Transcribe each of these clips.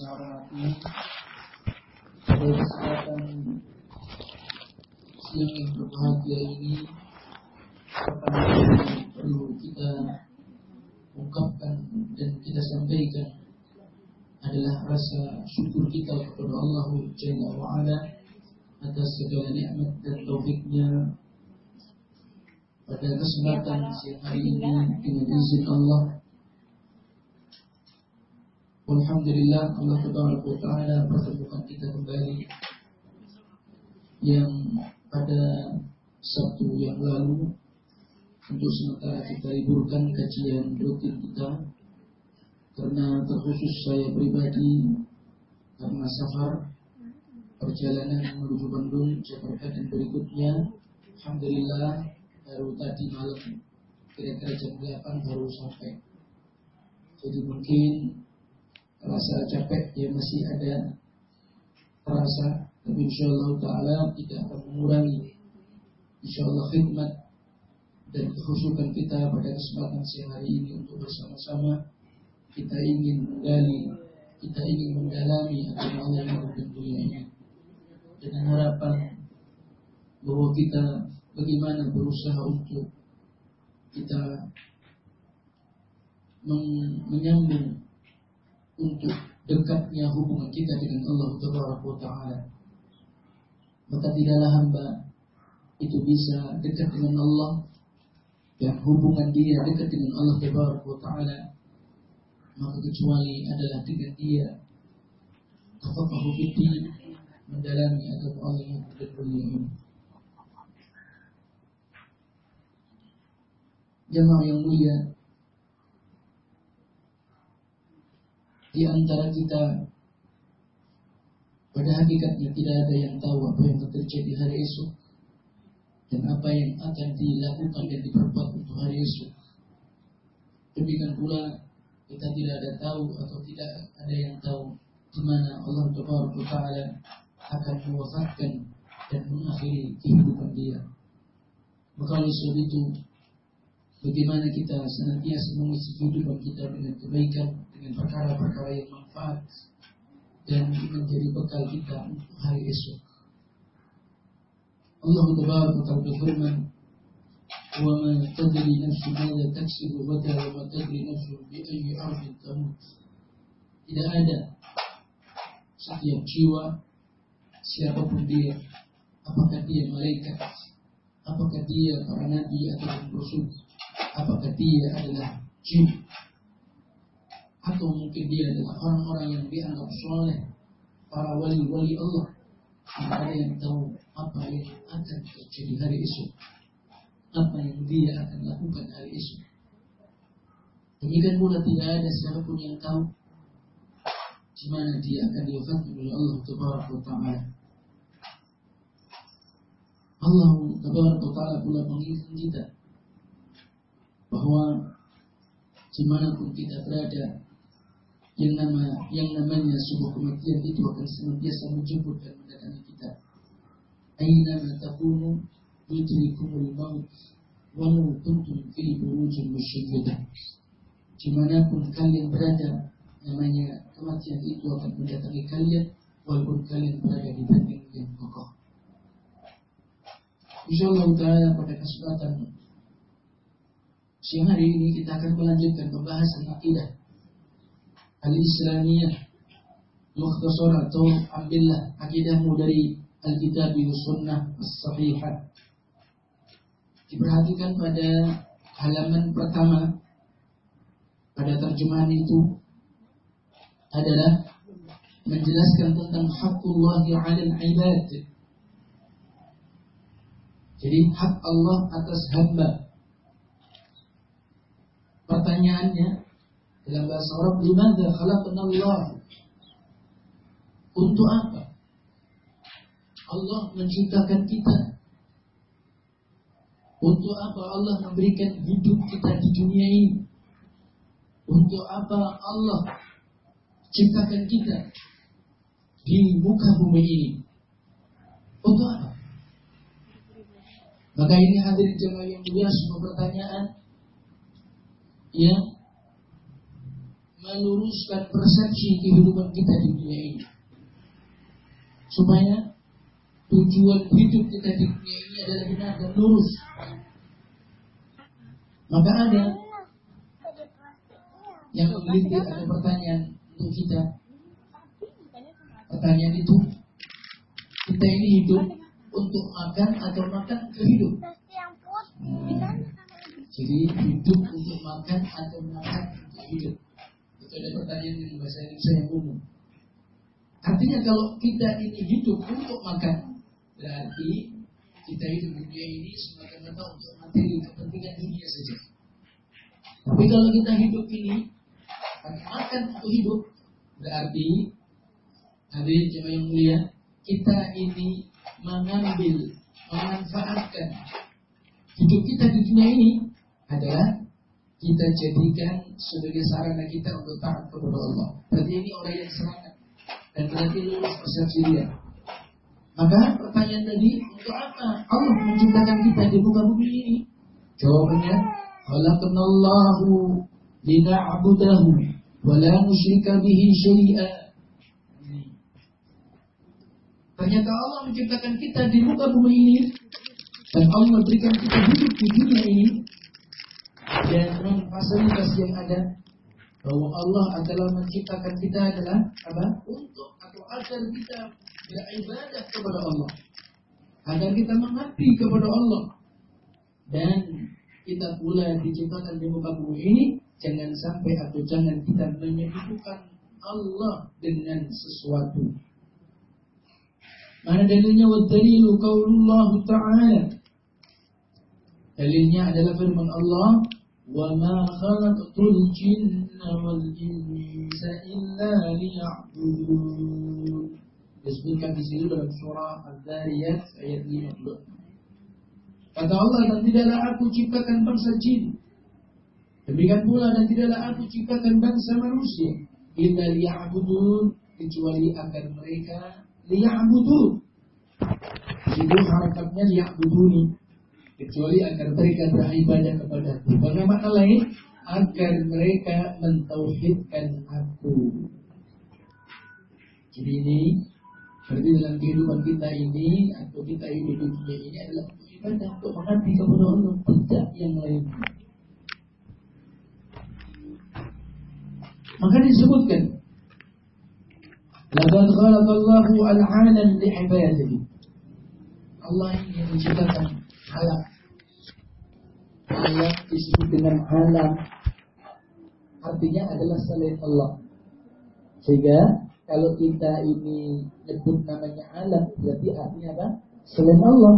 hormati pada kesempatan yang berbahagia ini pertama perlu kita ungkapkan dan kita sampaikan adalah rasa syukur kita kepada Allah Jalla wa'ala atas segala nikmat dan taufiknya pada kesempatan siang hari ini dengan izin Allah Alhamdulillah Allah Taala pertemukan kita kembali yang pada Sabtu yang lalu untuk sementara kita liburkan kajian rutin kita. Karena terkhusus saya pribadi karena safar perjalanan menuju Bandung Jakarta dan berikutnya Alhamdulillah baru tadi malam kira-kira jam 8 baru sampai. Jadi mungkin rasa capek ya masih ada terasa tapi insya Allah Ta'ala tidak akan mengurangi insya Allah khidmat dan kekhusyukan kita pada kesempatan siang hari ini untuk bersama-sama. Kita ingin menggali kita ingin mendalami agama Allah yang dunia ini dengan harapan bahwa kita bagaimana berusaha untuk kita menyambung untuk dekatnya hubungan kita dengan Allah Taala. Maka tidaklah hamba itu bisa dekat dengan Allah dan hubungan dia dekat dengan Allah Taala maka kecuali adalah dengan dia tafaqahu fiddin mendalami agama Allah yang ini. Jemaah yang mulia, di antara kita pada hakikatnya tidak ada yang tahu apa yang terjadi hari esok dan apa yang akan dilakukan dan diperbuat untuk hari esok. Demikian pula kita tidak ada tahu atau tidak ada yang tahu di mana Allah Taala akan mewafatkan dan mengakhiri kehidupan dia. Maka oleh sebab itu, bagaimana kita senantiasa mengisi kehidupan kita dengan kebaikan, dengan perkara-perkara yang manfaat dan menjadi bekal kita untuk hari esok. Allah Taala berfirman, وما تدري نفس ماذا تكسب غدا وما تدري نفس بأي أرض تموت tidak ada setiap jiwa siapapun dia apakah dia malaikat apakah dia para nabi atau rasul apakah dia adalah jin atau mungkin dia adalah orang-orang yang dianggap soleh, para wali-wali Allah. Tidak ada yang tahu apa yang akan terjadi hari esok. Apa yang dia akan lakukan hari esok. Demikian pula tidak ada siapa pun yang tahu di mana dia akan diwafatkan oleh Allah Taala. Allah Taala pula mengingatkan kita bahwa di mana pun kita berada yang nama yang namanya sebuah kematian itu akan senantiasa menjemput dan mendatangi kita. Aina ma takunu yudrikumul maut walau kuntum fi burujin musyayyadah. Di mana pun kalian berada, namanya kematian itu akan mendatangi kalian walaupun kalian berada di benteng yang kokoh. Insyaallah taala pada kesempatan siang hari ini kita akan melanjutkan pembahasan akidah al-Islamiyah mukhtasar atau ambillah akidahmu dari Al-Kitab Sunnah As-Sahihah. Diperhatikan pada halaman pertama pada terjemahan itu adalah menjelaskan tentang hakullah 'alal ibad. Jadi hak Allah atas hamba. Pertanyaannya, dalam bahasa Arab, "Limadza Allah?" Untuk apa? Allah menciptakan kita. Untuk apa Allah memberikan hidup kita di dunia ini? Untuk apa Allah ciptakan kita di muka bumi ini? Untuk apa? Maka ini hadir jemaah yang mulia semua pertanyaan yang meluruskan persepsi kehidupan kita di dunia ini. Supaya tujuan hidup kita di dunia ini adalah benar dan lurus. Maka ada yang memiliki ada pertanyaan untuk kita. Pertanyaan itu, kita ini hidup untuk makan atau makan untuk hidup? Jadi hidup untuk makan atau makan untuk hidup? Itu ada pertanyaan yang bahasa Indonesia yang umum. Artinya kalau kita ini hidup untuk makan, berarti kita hidup di dunia ini semata-mata untuk materi kepentingan dunia saja. Tapi kalau kita hidup ini makan untuk hidup, berarti hadirin jemaah yang mulia, kita ini mengambil, memanfaatkan hidup kita di dunia ini adalah kita jadikan sebagai sarana kita untuk taat kepada Allah. Berarti ini orang yang semangat dan berarti lulus persepsi dia. Maka pertanyaan tadi, untuk apa Allah menciptakan kita di muka bumi ini? Jawabannya, khalaqnallahu lina'budahu wa la nusyrika bihi syai'a. Ternyata Allah menciptakan kita di muka bumi ini dan Allah berikan kita hidup di dunia ini dan fasilitas yang ada bahwa Allah adalah menciptakan kita adalah apa? Untuk atau agar kita beribadah kepada Allah, agar kita mengabdi kepada Allah dan kita pula diciptakan di muka bumi ini jangan sampai atau jangan kita menyebutkan Allah dengan sesuatu. Mana dalilnya wa dalilu qaulullah ta'ala. Dalilnya adalah firman Allah, "Wa ma khalaqtul jinna wal insa illa liya'budun." Disebutkan di sini dalam surah Al-Dhariyat ayat 56. Kata Allah, dan tidaklah aku ciptakan bangsa jin. Demikian pula dan tidaklah aku ciptakan bangsa manusia. Illa liya'budun. Kecuali agar mereka liya'budun. Itu harakatnya liya'buduni. Kecuali agar mereka beribadah kepada aku. Bagaimana lain? Agar mereka mentauhidkan aku. Jadi ini Berarti dalam kehidupan kita ini atau kita hidup di dunia ini adalah ibadah untuk mengabdi kepada Allah, tidak yang lain. Maka disebutkan Laqad khalaqallahu al-'alam li'ibadihi. Allah ingin menciptakan alam. Alam disebut dengan alam. Artinya adalah selain Allah. Sehingga kalau kita ini nyebut namanya alam, berarti artinya apa? Selain Allah.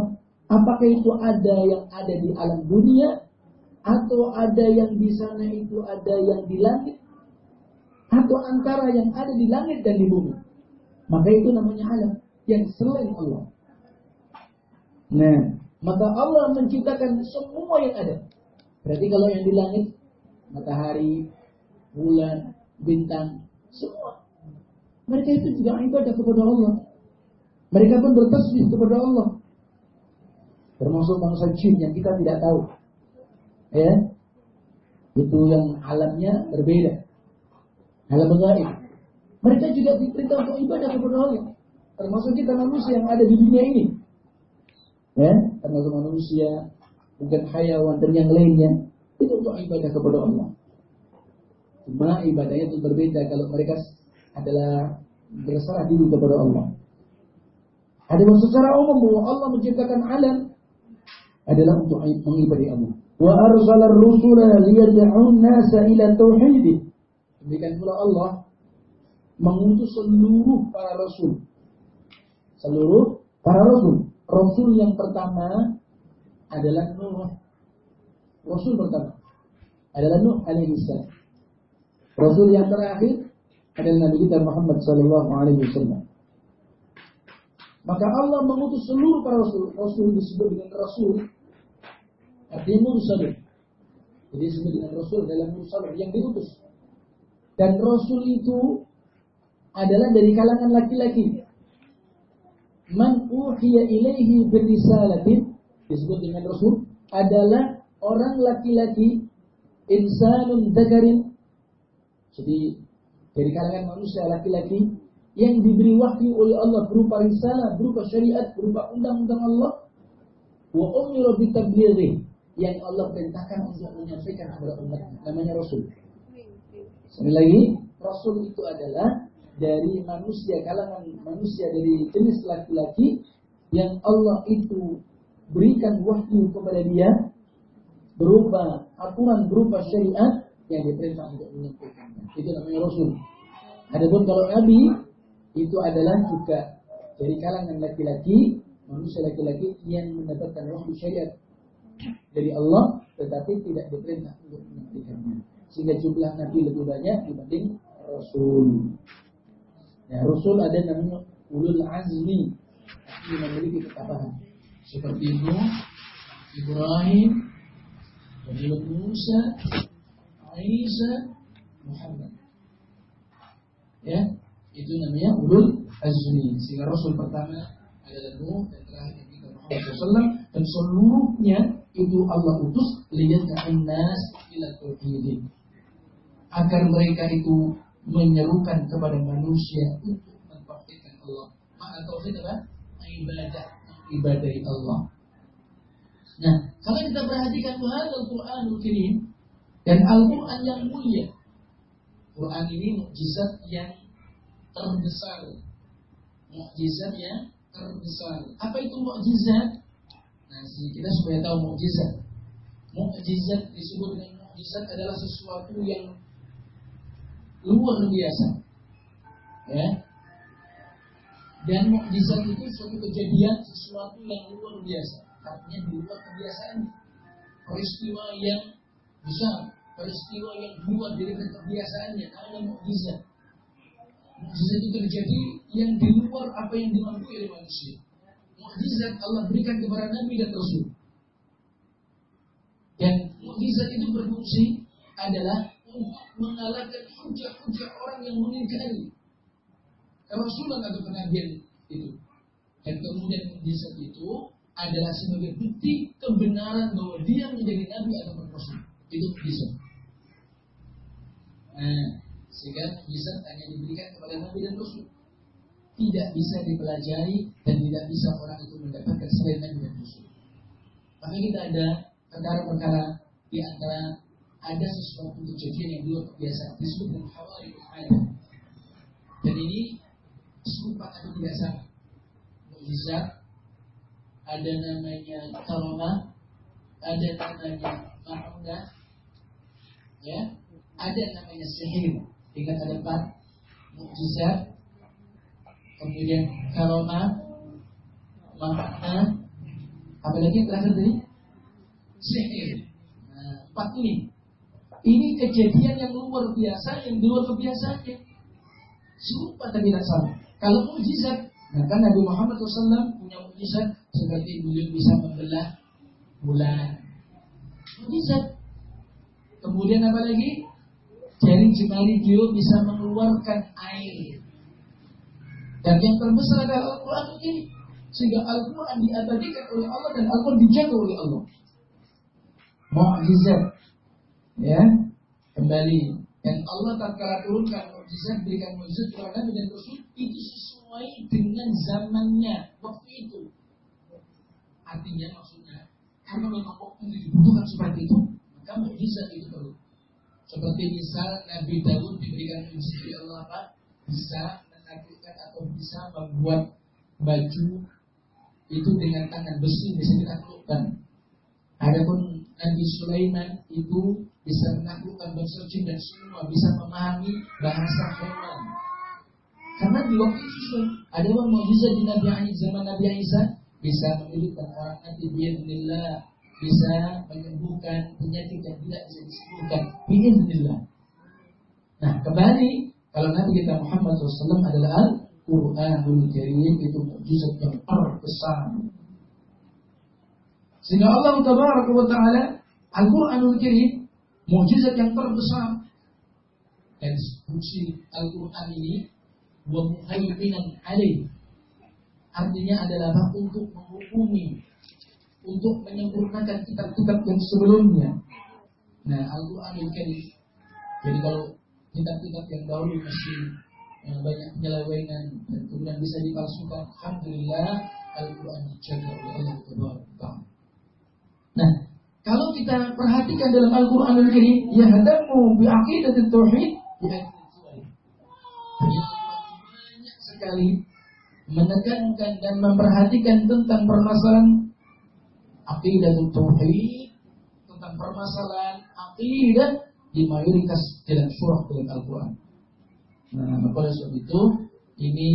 Apakah itu ada yang ada di alam dunia atau ada yang di sana itu ada yang di langit atau antara yang ada di langit dan di bumi. Maka itu namanya alam yang selain Allah. Nah, maka Allah menciptakan semua yang ada. Berarti kalau yang di langit, matahari, bulan, bintang, semua. Mereka itu juga ibadah kepada Allah. Mereka pun bertasbih kepada Allah termasuk bangsa jin yang kita tidak tahu. Ya. Itu yang alamnya berbeda. Alam gaib. Mereka juga diperintah untuk ibadah kepada Allah. Termasuk kita manusia yang ada di dunia ini. Ya, termasuk manusia, bukan hayawan dan yang lainnya. Itu untuk ibadah kepada Allah. Cuma ibadahnya itu berbeda kalau mereka adalah berserah diri kepada Allah. Ada secara umum bahwa Allah menciptakan alam adalah untuk mengibadi Allah. Wa arsala ar-rusula liyad'un nasa ila tauhid. Demikian pula Allah mengutus seluruh para rasul. Seluruh para rasul. Rasul yang pertama adalah Nuh. Rasul pertama adalah Nuh alaihi salam. Rasul yang terakhir adalah Nabi kita Muhammad sallallahu alaihi wasallam. Maka Allah mengutus seluruh para rasul. Rasul disebut dengan rasul. Artinya mursalin. Jadi disebut dengan rasul dalam mursalin yang diutus. Dan rasul itu adalah dari kalangan laki-laki. Man uhiya ilaihi birisalatin disebut dengan rasul adalah orang laki-laki insanun dakarin Jadi dari kalangan manusia laki-laki yang diberi wahyu oleh Allah berupa risalah, berupa syariat, berupa undang-undang Allah, wa umiru bitablighi yang Allah perintahkan untuk menyampaikan kepada umat namanya Rasul. Sekali lagi, Rasul itu adalah dari manusia kalangan manusia dari jenis laki-laki yang Allah itu berikan wahyu kepada dia berupa aturan berupa syariat yang diperintah untuk menyampaikannya. Itu namanya Rasul. Adapun kalau Nabi itu adalah juga dari kalangan laki-laki, manusia laki-laki yang mendapatkan wahyu syariat dari Allah, tetapi tidak diperintah untuk menyampaikannya. Sehingga jumlah Nabi lebih banyak dibanding Rasul. Ya, Rasul ada namanya ulul azmi yang memiliki ketabahan seperti Nuh, Ibrahim, Nabi Musa, Isa, Muhammad. Ya, itu namanya ulul azmi. Sehingga Rasul pertama adalah Nuh dan terakhir Nabi Muhammad SAW dan seluruhnya itu Allah utus liyad'an nas ila agar mereka itu menyerukan kepada manusia untuk mentauhidkan Allah. Maka tauhid apa? Ibadah, ibadahi Allah. Nah, kalau kita perhatikan Al-Quranul Karim dan Al-Quran yang mulia, Quran ini mukjizat yang terbesar, mukjizat yang terbesar. Apa itu mukjizat? Nah, kita supaya tahu mukjizat. Mukjizat disebut dengan mukjizat adalah sesuatu yang luar biasa. Ya. Dan mukjizat itu suatu kejadian sesuatu yang luar biasa. Artinya di luar kebiasaan. Peristiwa yang besar, peristiwa yang luar dari kebiasaannya, namanya mukjizat. Mukjizat itu terjadi yang di luar apa yang dimampu oleh manusia. Mukjizat Allah berikan kepada Nabi dan Rasul. Dan mukjizat itu berfungsi adalah untuk mengalahkan hujah-hujah orang yang mengingkari Rasulullah atau kenabian itu. Dan kemudian mujizat itu adalah sebagai bukti kebenaran bahwa dia menjadi nabi atau rasul. Itu mujizat. Nah, sehingga mujizat hanya diberikan kepada nabi dan rasul. Tidak bisa dipelajari dan tidak bisa orang itu mendapatkan selain nabi dan rasul. Maka kita ada perkara-perkara di antara ada sesuatu kejadian yang luar biasa disebut dengan hawari ada. Dan ini serupa atau tidak sama. Mujizat ada namanya karomah, ada namanya ma'unah, ya, ada namanya sihir. Ingat ada empat mujizat, kemudian karomah, ma'unah, apa lagi yang terakhir tadi? Sihir. Nah, empat ini ini kejadian yang luar biasa, yang luar kebiasaannya. Serupa tapi tidak sama. Kalau mujizat, kan Nabi Muhammad SAW punya mujizat seperti beliau bisa membelah bulan. Mujizat. Kemudian apa lagi? Jari jemari beliau bisa mengeluarkan air. Dan yang terbesar adalah Al-Quran ini. Sehingga Al-Quran diabadikan oleh Allah dan Al-Quran dijaga oleh Allah. Mujizat ya kembali. Dan Allah tak kalah turunkan mukjizat berikan mukjizat kepada Nabi dan Rasul itu sesuai dengan zamannya waktu itu. Artinya maksudnya karena memang waktu itu dibutuhkan seperti itu maka mukjizat itu perlu. Seperti misal Nabi Daud diberikan mukjizat oleh Allah apa? Bisa menaklukkan atau bisa membuat baju itu dengan tangan besi bisa ditaklukkan. Adapun Nabi Sulaiman itu bisa menaklukkan jin dan semua bisa memahami bahasa hewan. Karena di waktu itu ada orang mau bisa di Nabi Isa zaman Nabi Isa bisa memiliki orang nanti biiznillah bisa menyembuhkan penyakit yang tidak bisa disembuhkan biiznillah. Nah kembali kalau Nabi kita Muhammad SAW adalah Al-Quranul Karim itu mujizat yang terbesar. Sehingga Allah Taala Al-Quranul Karim mujizat yang terbesar dan fungsi Al-Quran ini wa muhaiminan alaih artinya adalah untuk menghukumi untuk menyempurnakan kitab-kitab yang sebelumnya nah Al-Quran ini jadi kalau kitab-kitab yang dahulu masih yang banyak penyelewengan dan kemudian bisa dipalsukan. Alhamdulillah Al-Quran dijaga oleh Allah. Nah, kalau kita perhatikan dalam Al-Quran ini, ya hadamu bi aqidat tauhid ya banyak sekali menekankan dan memperhatikan tentang permasalahan aqidah tauhid, tentang permasalahan aqidah di mayoritas dalam surah dalam Al-Quran. Nah, maka oleh sebab itu ini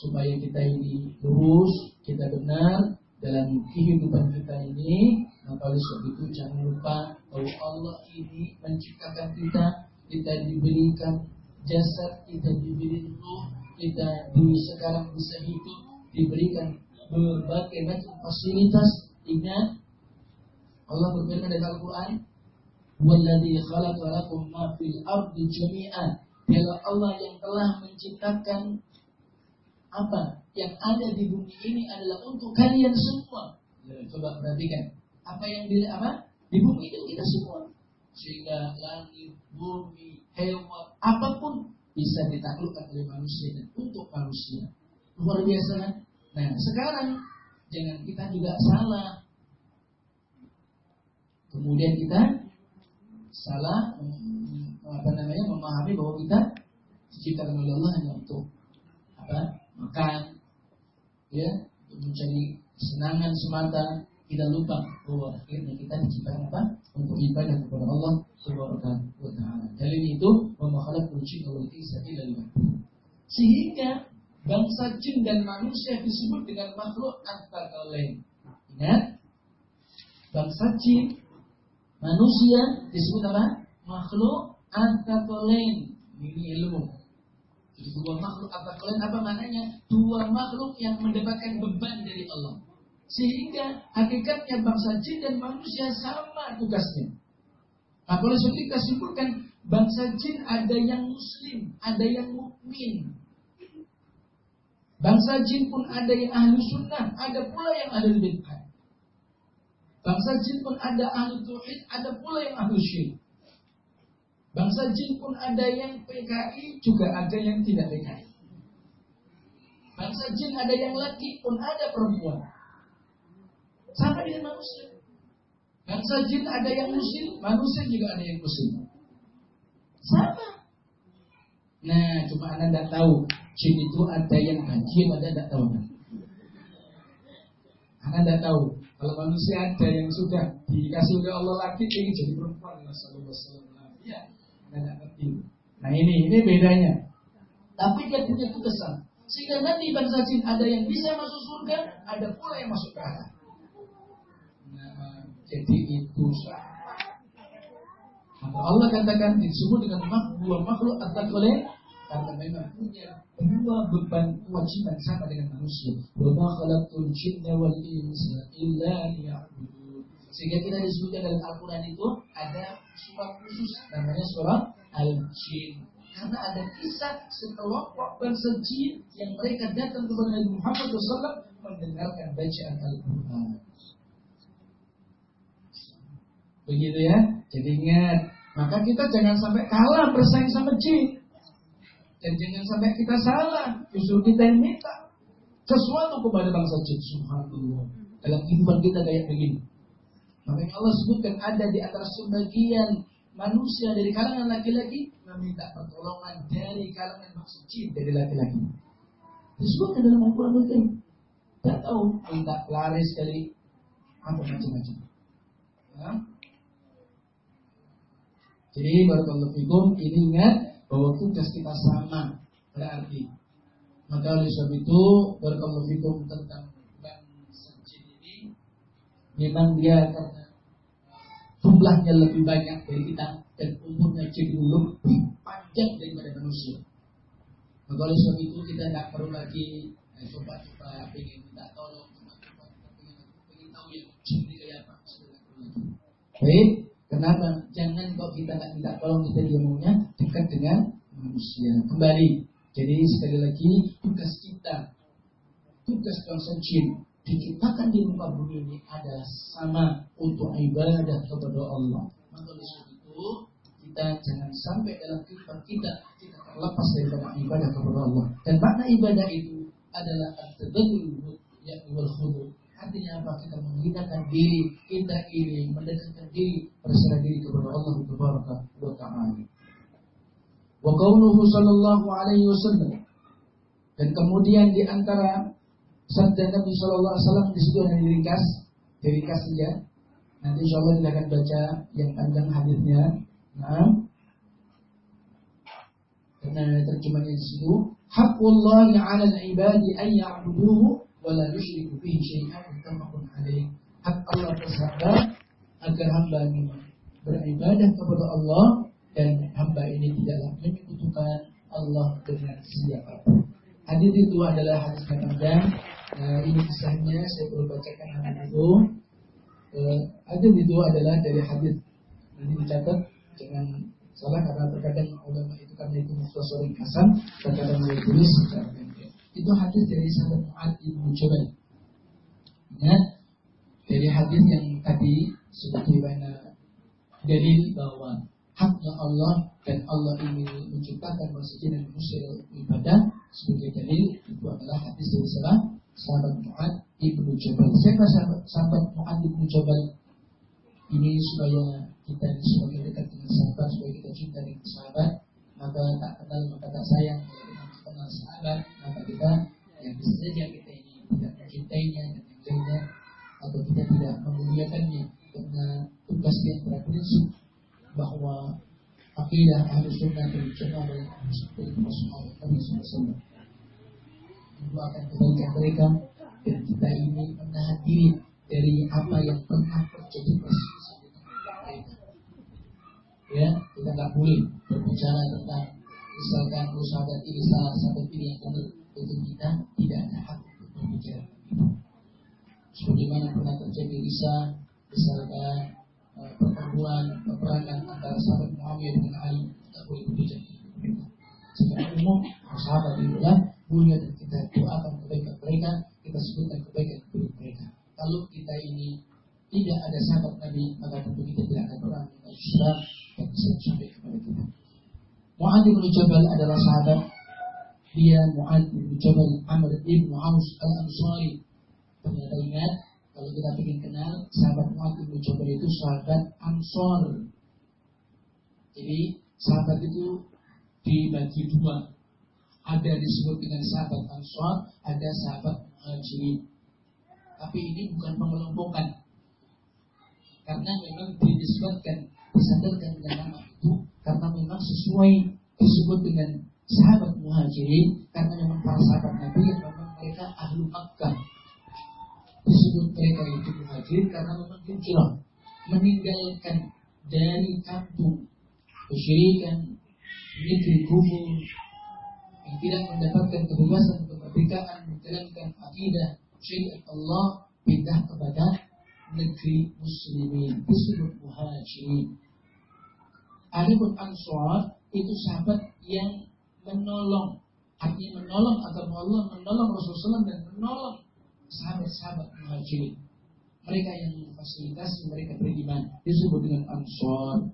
supaya kita ini lurus, kita benar dalam kehidupan kita ini, maka oleh sebab itu jangan lupa bahwa Allah ini menciptakan kita, kita diberikan jasad, kita diberi ruh, kita di sekarang bisa hidup, diberikan berbagai macam fasilitas. Ingat, Allah berfirman dalam Al-Quran, "Walladzi khalaqa lakum ma fil ardi jami'an." Dialah Allah yang telah menciptakan apa yang ada di bumi ini adalah untuk kalian semua. Ya, coba perhatikan apa yang di apa di bumi itu kita semua sehingga langit, bumi, hewan, apa pun bisa ditaklukkan oleh manusia dan untuk manusia. Luar biasa kan? Nah sekarang jangan kita juga salah. Kemudian kita salah apa namanya memahami bahwa kita diciptakan oleh Allah hanya untuk apa makan ya untuk mencari kesenangan semata kita lupa bahwa akhirnya kita diciptakan apa untuk ibadah kepada Allah Subhanahu wa taala. Dalil itu memakhalat kunci Allah insa illa Sehingga bangsa jin dan manusia disebut dengan makhluk antara Ingat, bangsa jin manusia disebut apa? Makhluk Antatolen ini ilmu. Jadi dua makhluk antatolen apa maknanya? Dua makhluk yang mendapatkan beban dari Allah. Sehingga hakikatnya bangsa jin dan manusia sama tugasnya. Nah, kalau sebab kita bangsa jin ada yang muslim, ada yang mukmin. Bangsa jin pun ada yang ahli sunnah, ada pula yang ahli bid'ah. Bangsa jin pun ada ahli tauhid, ada pula yang ahli syirik. Bangsa jin pun ada yang PKI, juga ada yang tidak PKI. Bangsa jin ada yang laki pun ada perempuan. Sama dengan manusia. Bangsa jin ada yang muslim, manusia juga ada yang muslim. Sama. Nah, cuma anda tidak tahu. Jin itu ada yang haji, ada tidak tahu. Anda tidak tahu. Kalau manusia ada yang sudah dikasih oleh Allah lagi ingin jadi perempuan. Rasulullah Ya, tidak ngerti. Nah ini, ini bedanya. Tapi dia punya kekesan. Sehingga nanti bangsa jin ada yang bisa masuk surga, ada pula yang masuk neraka. Nah, jadi itu Maka Allah katakan disebut dengan dua makhluk atau oleh karena memang punya dua beban kewajiban sama dengan manusia. Wa khalaqtul jinna wal insa illa. Sehingga kita disebutkan dalam Al-Quran itu ada surat khusus namanya surat Al-Jin. Karena ada kisah sekelompok bangsa jin yang mereka datang kepada Nabi Muhammad SAW mendengarkan bacaan Al-Quran. Begitu ya. Jadi ingat, maka kita jangan sampai kalah bersaing sama jin. Dan jangan sampai kita salah. Justru kita yang minta sesuatu kepada bangsa jin. Subhanallah. Dalam kehidupan kita kayak begini. Makanya Allah sebutkan ada di antara sebagian manusia dari kalangan laki-laki meminta pertolongan dari kalangan maksud jin dari laki-laki. Disebutkan dalam Al-Quran. Tidak tahu minta laris dari apa macam-macam. Ya. Jadi barakallahu ini ingat bahwa tugas kita sama berarti maka oleh sebab itu barakallahu tentang memang dia karena jumlahnya lebih banyak dari kita dan umurnya jadi lebih panjang daripada manusia. Maka oleh sebab itu kita tidak perlu lagi eh, coba-coba ingin minta tolong, coba-coba ingin, tahu yang jadi kayak apa. Baik, kenapa? Jangan kok kita tidak minta tolong kita dia maunya dekat dengan manusia. Kembali, jadi sekali lagi tugas kita, tugas bangsa jin diciptakan di muka bumi ini adalah sama untuk ibadah kepada Allah. Maka oleh itu kita jangan sampai dalam kehidupan kita kita terlepas dari ibadah kepada Allah. Dan makna ibadah itu adalah at-tadallul ya wal. Artinya apa? Kita menghinakan diri, kita ini mendekatkan diri, berserah diri kepada Allah Subhanahu wa taala. Wa qawluhu sallallahu alaihi wasallam. Dan kemudian di antara sabda Nabi sallallahu alaihi wasallam di situ ada diringkas, diringkas saja. Nanti insya Allah kita akan baca yang panjang hadisnya. Nah, karena terjemahnya di situ, haqqullah 'ala al-ibadi an ya'buduhu wa la yusyriku bihi syai'an muttafaqun alaih. Hak Allah tersabda agar hamba ini beribadah kepada Allah dan hamba ini tidaklah menyekutukan Allah dengan siapa pun. Hadis itu adalah hadis panjang. Nah, ini kisahnya saya perlu bacakan hadis itu. Uh, hadis itu adalah dari hadis nanti dicatat jangan salah karena terkadang ulama itu karena itu mukhtasar ringkasan terkadang mulai tulis secara. Itu hadis dari sahabat Mu'ad ibnu Jabal. Ingat dari hadis yang tadi sebagai mana dalil bahwa haknya Allah dan Allah ingin menciptakan manusia dan manusia ibadah sebagai dalil itu adalah hadis dari sahabat sahabat Mu'ad ibnu Jabal. Saya sahabat, sahabat Mu'ad ibnu Jabal ini supaya kita semakin dekat dengan sahabat supaya kita cinta dengan sahabat maka tak kenal maka tak sayang kenal sahabat maka kita ya bisa saja kita ini tidak mencintainya dan yang lainnya atau kita tidak memuliakannya karena tugas yang berprinsip bahwa akidah ahli sunnah dan jamaah dan seperti Rasulullah Nabi SAW mendoakan kebaikan mereka dan kita ini menahan diri dari apa yang pernah terjadi persis ya kita nggak boleh berbicara tentang oh sahabat ini salah ini yang benar itu kita tidak ada hak untuk berbicara sebagaimana pernah terjadi risa misalkan uh, pertemuan peperangan antara sahabat Muhammad dengan Ali tidak boleh berbicara secara umum sahabat adalah mulia dan kita doakan kebaikan mereka kita sebutkan kebaikan kepada mereka kalau kita ini tidak ada sahabat Nabi maka tentu kita tidak akan pernah Islam yang bisa sampai kepada kita. Mu'ad bin Jabal adalah sahabat dia Mu'ad bin Jabal Amr ibn Aus al-Ansari. Ternyata ingat kalau kita ingin kenal sahabat Mu'ad bin Jabal itu sahabat Ansar. Jadi sahabat itu dibagi dua. Ada disebut dengan sahabat Ansar, ada sahabat Muhajirin. Tapi ini bukan pengelompokan. Karena memang disebutkan disadarkan dengan nama itu karena memang sesuai disebut dengan sahabat muhajirin karena memang para sahabat Nabi yang memang mereka ahlu Makkah. Disebut mereka itu muhajirin karena memang hijrah meninggalkan dari kampung kesyirikan negeri kubur yang tidak mendapatkan kebebasan kemerdekaan menjalankan akidah syariat Allah pindah kepada negeri muslimin disebut muhajirin. Adapun Ansor itu sahabat yang menolong, artinya menolong atau Allah menolong Rasulullah dan menolong sahabat-sahabat muhajirin. Mereka yang memfasilitasi mereka beriman disebut dengan Ansor.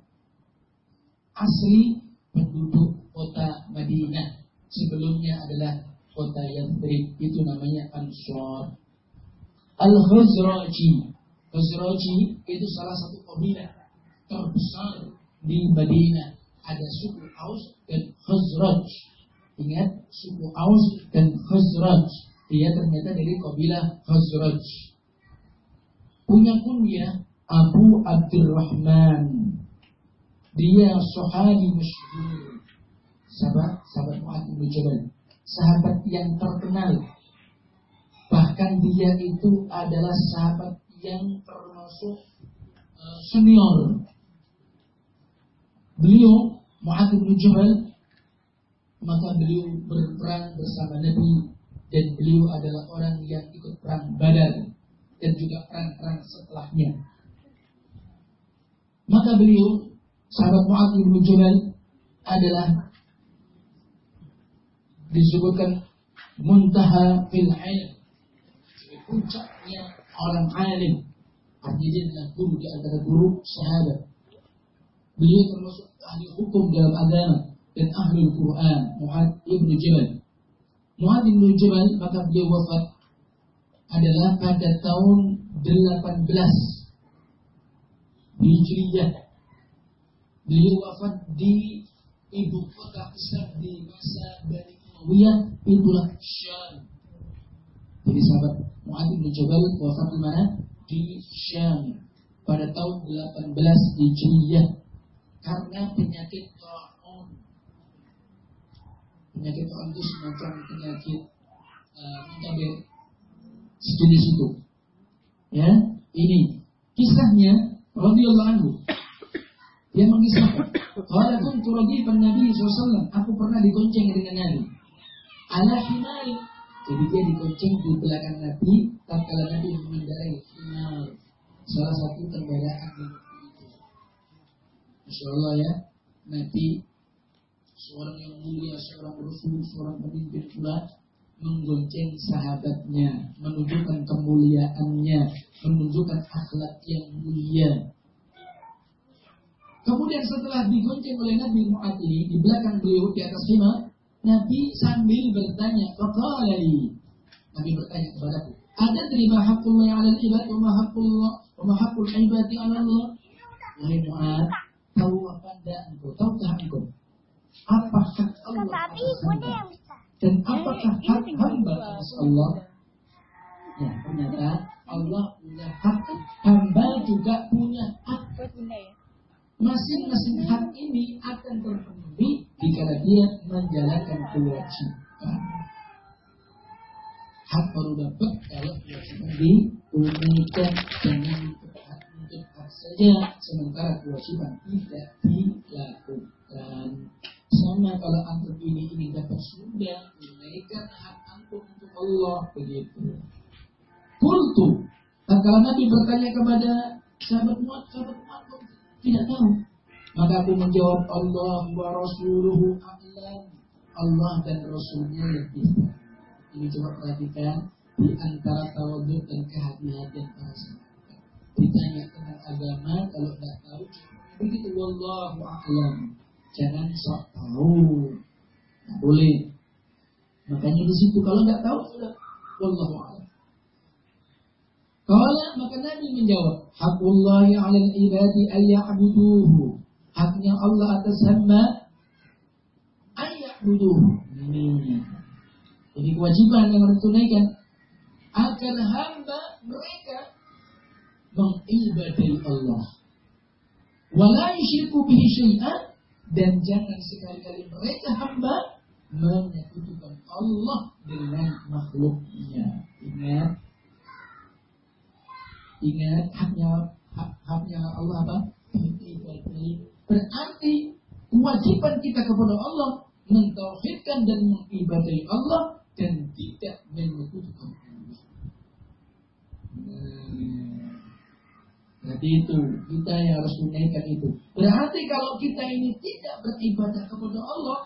Asli penduduk kota Madinah sebelumnya adalah kota Yathrib itu namanya Ansor. Al-Khazraji Khazraji itu salah satu kabilah terbesar di Madinah ada suku Aus dan Khazraj. Ingat suku Aus dan Khazraj. Dia ternyata dari kabilah Khazraj. Punya kunyah Abu Abdurrahman. Dia sahabi masyhur. Sahabat, sahabat Mu'ad bin Jabal. Sahabat yang terkenal. Bahkan dia itu adalah sahabat yang termasuk uh, senior beliau Mu'adz bin Jabal maka beliau berperang bersama Nabi dan beliau adalah orang yang ikut perang Badar dan juga perang-perang setelahnya. Maka beliau sahabat Mu'adz bin Jabal adalah disebutkan muntaha fil ilm. Puncaknya orang alim. Artinya dia adalah guru di antara guru sahabat Beliau termasuk ahli hukum dalam agama dan ahli Quran, Muhammad ibnu Jabal. Muhammad ibnu Jabal maka beliau wafat adalah pada tahun 18 Hijriyah. Beliau wafat di ibu kota besar di masa Bani Umayyah itulah Syam. Jadi sahabat Mu'adz bin Jabal wafat di mana? Di Syam pada tahun 18 Hijriyah karena penyakit taun. Penyakit taun itu semacam penyakit uh, sejenis itu. Ya, ini kisahnya radhiyallahu anhu. Dia mengisahkan, "Qala kuntu radiban Nabi SAW, aku pernah digonceng dengan Nabi. Ala himari." Jadi dia digonceng di belakang Nabi tatkala Nabi mengendarai himar, salah satu kendaraan di itu. Masya Allah ya, Nabi seorang yang mulia, seorang rasul, seorang pemimpin pula menggonceng sahabatnya, menunjukkan kemuliaannya, menunjukkan akhlak yang mulia. Kemudian setelah digonceng oleh Nabi Muhammad ini di belakang beliau di atas lima, Nabi sambil bertanya, "Faqalali." Nabi bertanya kepadaku, "Ada terima hakul yang ada ibad wa mahakul ibadi ala Allah?" Wahai Muhammad, tahu apa enggak engkau? Tahukah engkau? Apa hak Allah dan apakah hak hamba atas Allah? Ya, ternyata Allah punya hak, hamba juga punya hak. Masing-masing hak ini akan terpenuhi jika dia menjalankan kewajiban. Hak baru dapat kalau kewajiban ditunaikan dengan hak saja, sementara kewajiban tidak dilakukan. Sama kalau antum ini ini dapat sudah menaikkan hak antum untuk Allah begitu. Kultu. kalau Nabi bertanya kepada sahabat Muat, sahabat Muat tidak tahu. Maka aku menjawab Allah wa Rasuluhu a'lam. Allah dan Rasulnya lebih Ini coba perhatikan di antara tawadhu dan kehati-hatian. Ditanya tentang agama, kalau tidak tahu, begitu wallahu a'lam jangan sok tahu. Nah, boleh. Makanya di situ kalau nggak tahu sudah wallahu a'lam. Kalau maka Nabi menjawab, Hakullah 'alal ibadi ay ya'buduhu. Haknya Allah atas hamba ay ya'buduhu. Ini. Jadi kewajiban yang harus tunaikan agar hamba mereka mengibadai Allah. Bihi dan jangan sekali-kali mereka hamba menyekutukan Allah dengan makhluknya. Ingat, ingat haknya hak, haknya Allah apa? Berarti kewajiban kita kepada Allah mentauhidkan dan mengibadai Allah dan tidak menyekutukan Allah. Hmm. Berarti itu kita yang harus menaikkan itu. Berarti kalau kita ini tidak beribadah kepada Allah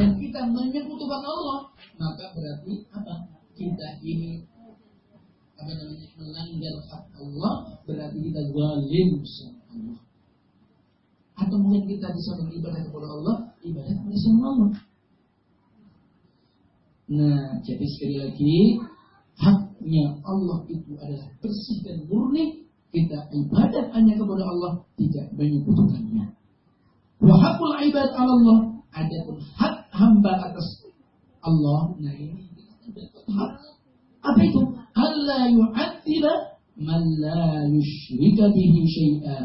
dan kita menyekutukan Allah, maka berarti apa? Kita ini apa namanya melanggar hak Allah, berarti kita zalim sama Allah. Atau mungkin kita bisa beribadah kepada Allah, ibadah kepada sama Allah. Nah, jadi sekali lagi haknya Allah itu adalah bersih dan murni, kita ibadat hanya kepada Allah, tidak menyebutkannya. Wahakul ibad Allah, ada pun hak hamba atas Allah. Nah ini. Apa itu? Allah yu'adzila man la yushrika bihi syai'a.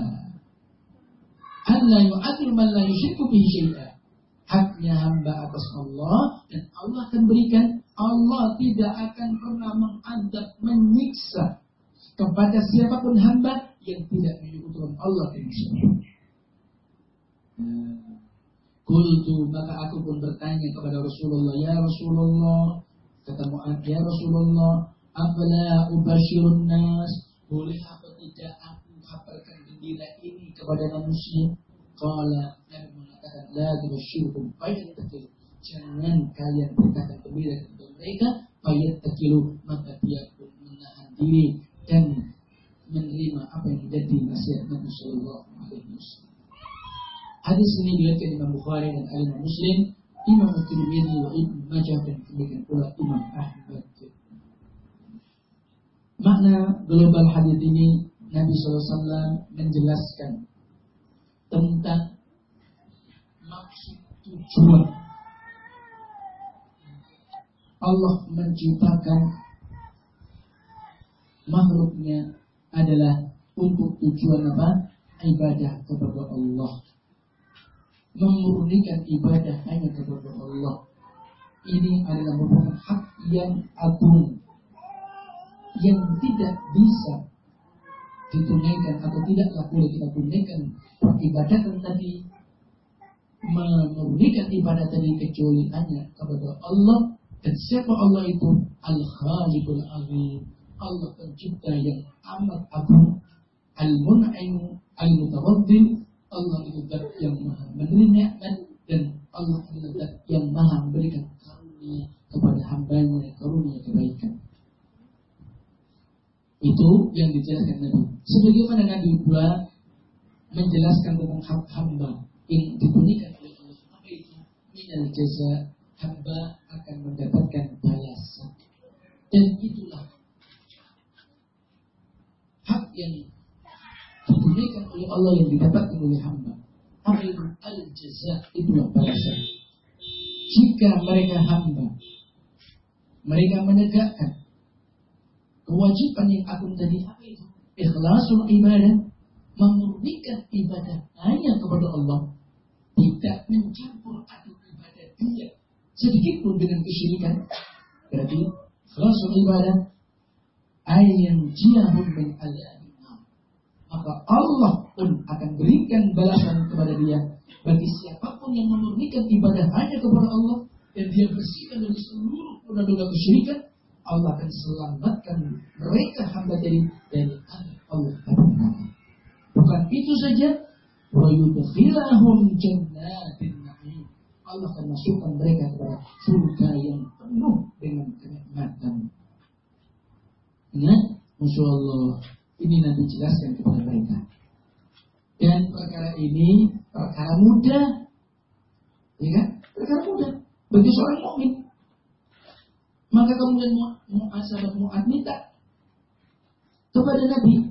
Allah yu'adzil man la yushriku bihi syai'a. Haknya hamba atas Allah dan Allah akan berikan Allah tidak akan pernah mengadab, menyiksa kepada siapa pun hamba yang tidak menyebutkan Allah sembah. Kultu maka aku pun bertanya kepada Rasulullah, ya Rasulullah, kata Mu'ad, ya Rasulullah, apala ubashirun nas, boleh apa tidak aku kabarkan gembira ini kepada manusia? Kala Nabi mengatakan, la tubashirkum, baik Jangan kalian berkata gembira mereka, ayat takilu maka dia pun menahan diri dan menerima apa yang menjadi nasihat Nabi Shallallahu Alaihi Wasallam. Hadis ini dilihatkan Imam Bukhari dan Imam Muslim, Imam Tirmidzi wa Ibn Majah dan kemudian pula Imam Ahmad. Makna global hadis ini Nabi SAW menjelaskan tentang maksud tujuan Allah menciptakan makhluknya adalah untuk tujuan apa? Ibadah kepada Allah. Memurnikan ibadah hanya kepada Allah. Ini adalah merupakan hak yang agung yang tidak bisa ditunaikan atau tidaklah boleh kita tunaikan peribadatan tadi memurnikan ibadah tadi kecuali hanya kepada Allah dan siapa Allah itu? Al-Khaliqul Azim. Allah pencipta yang amat agung. Al-Mun'im Al-Mutawaddin Allah itu zat yang maha memberi nikmat dan Allah adalah zat yang maha memberikan karunia kepada hambanya karunia kebaikan. Itu yang dijelaskan Nabi. Sebagaimana Nabi pula menjelaskan tentang hak hamba yang diberikan oleh Allah apa itu minal jaza hamba akan mendapatkan balasan dan itulah hak yang diberikan oleh Allah yang didapatkan oleh hamba. Itu al-jaza? Itulah balasan. Jika mereka hamba, mereka menegakkan kewajiban yang agung tadi apa itu? Ikhlasul ibadah, memurnikan ibadah hanya kepada Allah, tidak mencampur aduk ibadah dia sedikit pun dengan kesyirikan. Berarti ikhlasul ibadah ayyan jiyahum min maka Allah pun akan berikan balasan kepada dia. Bagi siapa pun yang memurnikan ibadah hanya kepada Allah dan dia bersihkan dari seluruh dosa-dosa kesyirikan Allah akan selamatkan mereka hamba dari dari Allah bukan itu saja wa yudkhilahum jannatin Allah akan masukkan mereka kepada surga yang penuh dengan kenikmatan. Ingat, Masya Allah, ini nanti jelaskan kepada mereka. Dan perkara ini perkara mudah, ya kan? Perkara mudah bagi seorang mukmin. Maka kemudian Mu'ad sahabat Mu'ad minta kepada Nabi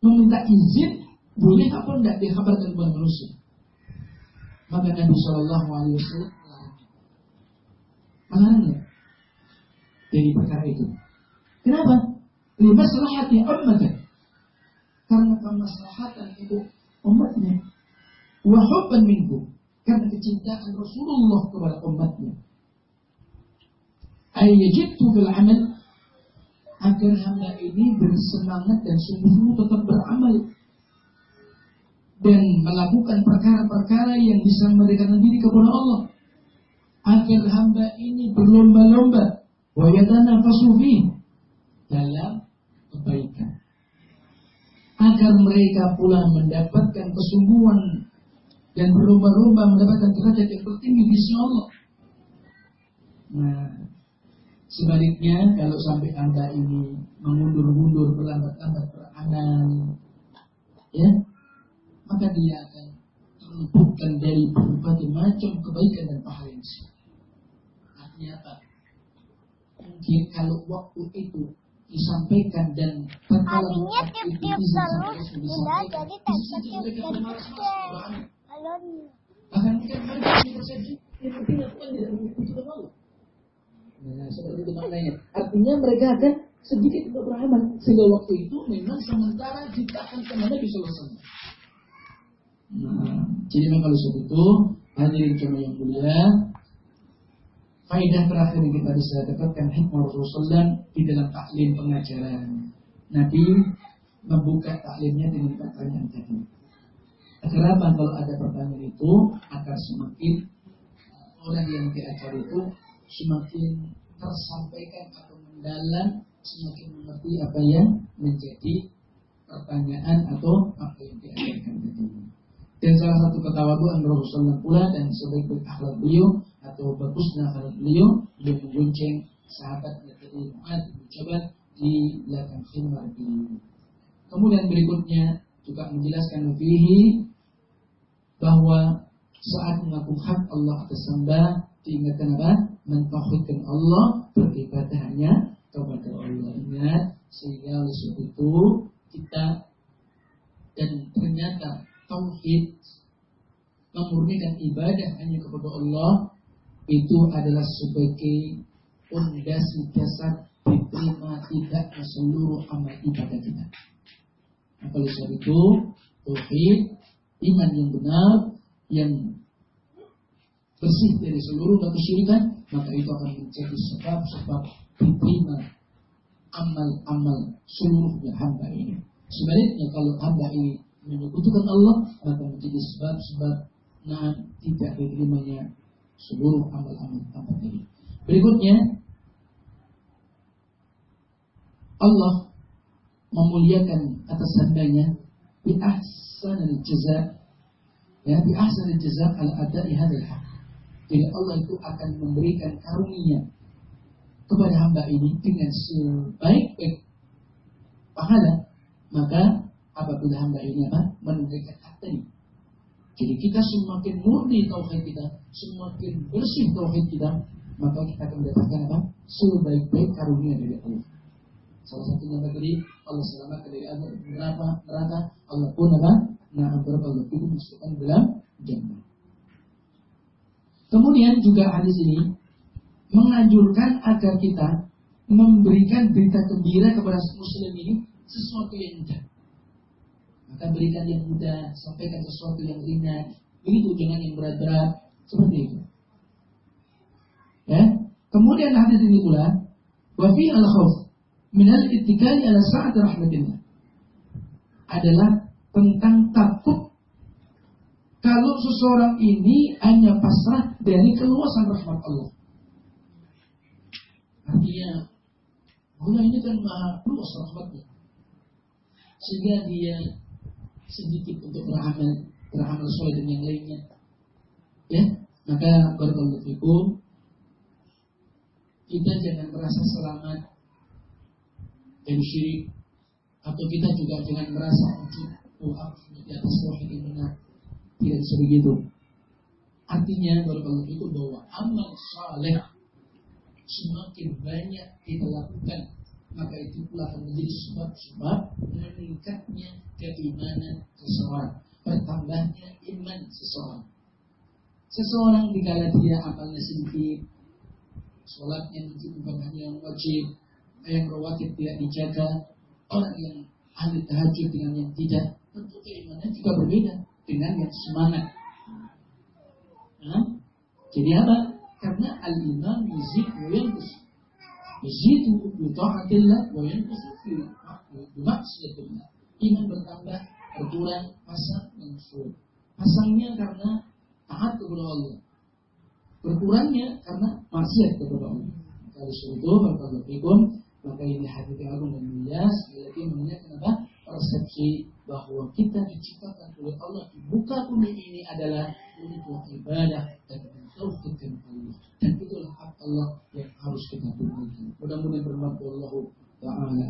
meminta izin boleh apa tidak dikabarkan kepada manusia. Maka Nabi Shallallahu Alaihi Wasallam melarangnya dari perkara itu. Kenapa? Lima selahati umatnya karena kemaslahatan itu umatnya wahubban minggu karena kecintaan Rasulullah kepada umatnya ayyajitu bil amal. Agar hamba ini bersemangat dan sungguh-sungguh tetap beramal dan melakukan perkara-perkara yang bisa memberikan diri kepada Allah agar hamba ini berlomba-lomba wayatana fasufi dalam kebaikan agar mereka pula mendapatkan kesungguhan dan berlomba-lomba mendapatkan derajat yang tertinggi di sisi Allah. Nah, sebaliknya kalau sampai anda ini mengundur-undur berlambat-lambat beramal, ya, maka dia akan terluputkan dari berbagai macam kebaikan dan pahala yang Artinya apa? Mungkin kalau waktu itu disampaikan dan Artinya tiap-tiap selalu pindah jadi tiap dari Bahkan mungkin mereka punya persepsi yang penting lakukan tidak mengikuti. Nah, seperti itu maknanya. Artinya mereka akan sedikit beramal sehingga waktu itu memang sementara ditahan ke Nabi Sallallahu Nah, jadi memang kalau itu hadirin cuma yang mulia Faidah terakhir yang kita bisa dapatkan hikmah Rasulullah di dalam taklim pengajaran. Nabi membuka taklimnya dengan pertanyaan tadi. Kenapa kalau ada pertanyaan itu agar semakin orang yang diajar itu semakin tersampaikan atau mendalam, semakin mengerti apa yang menjadi pertanyaan atau apa yang diajarkan tadi. Dan salah satu ketawaduan Rasulullah pula dan sebaik-baik akhlak beliau atau bagusnya akhlak beliau beliau menggonceng sahabat dari Mu'ad bin Jabal di belakang khimar beliau. kemudian berikutnya juga menjelaskan fihi bahwa saat mengaku hak Allah atas hamba diingatkan apa? Mentauhidkan Allah beribadah hanya kepada Allah. Ingat sehingga oleh itu kita tauhid memurnikan ibadah hanya kepada Allah itu adalah sebagai fondasi dasar diterima tidaknya seluruh amal ibadah kita. Maka oleh sebab itu tauhid iman yang benar yang bersih dari seluruh kesyirikan maka itu akan menjadi sebab-sebab diterima amal-amal seluruhnya hamba ini. Sebaliknya kalau hamba ini menyekutukan Allah maka menjadi sebab-sebab nah tidak diterimanya seluruh amal-amal hamba ini. Berikutnya Allah memuliakan atas hambanya bi ahsanil jaza ya bi ahsanil jaza al ada'i hadzal haq. Jadi Allah itu akan memberikan karunia kepada hamba ini dengan sebaik-baik pahala maka apabila hamba ini apa? Menunaikan hak tadi jadi kita semakin murni tauhid kita semakin bersih tauhid kita maka kita akan mendapatkan apa? Sebaik-baik karunia dari Allah. Salah satunya tadi? Allah selamatkan dari neraka neraka. Allah pun apa? Nah Allah itu masukkan dalam jannah. Kemudian juga hadis ini menganjurkan agar kita memberikan berita gembira kepada muslim ini sesuatu yang mudah. Maka berikan yang mudah, sampaikan sesuatu yang ringan. Begitu dengan yang berat-berat, seperti itu. Ya. Kemudian hadis ini pula, wa fi al khauf min al ittikali ala sa'at rahmatillah. Adalah tentang takut kalau seseorang ini hanya pasrah dari keluasan rahmat Allah. Artinya Allah ini kan maha luas rahmatnya. Sehingga dia sedikit untuk beramal, beramal soleh dan yang lainnya. Ya, maka fikum kita jangan merasa selamat dari syirik atau kita juga jangan merasa oh di atas tauhid benar tidak sebegitu artinya barakallahu fikum bahwa amal saleh semakin banyak kita lakukan maka itu pula akan menjadi sebab-sebab meningkatnya keimanan seseorang. Bertambahnya iman seseorang. Seseorang dikala dia amalnya sedikit sholatnya mungkin bukan hanya yang wajib yang rawatib tidak dijaga orang yang ahli tahajud dengan yang tidak tentu keimanannya juga berbeda dengan yang semangat. Nah, jadi apa? Karena al-iman wa yanqus. Yazidu bi ta'atillah wa yanqus fi maksiatillah. Iman bertambah, berkurang, pasang dan surut. Pasangnya karena taat kepada Allah. Berkurangnya karena maksiat kepada Allah. Kalau itu berkata maka ini yang agung dan mulia sekali lagi menanyakan apa persepsi bahwa kita diciptakan oleh Allah di muka bumi ini adalah untuk ibadah dan tauhidkan Allah dan itulah hak Allah yang harus kita tunaikan. Mudah-mudahan bermanfaat Allah taala.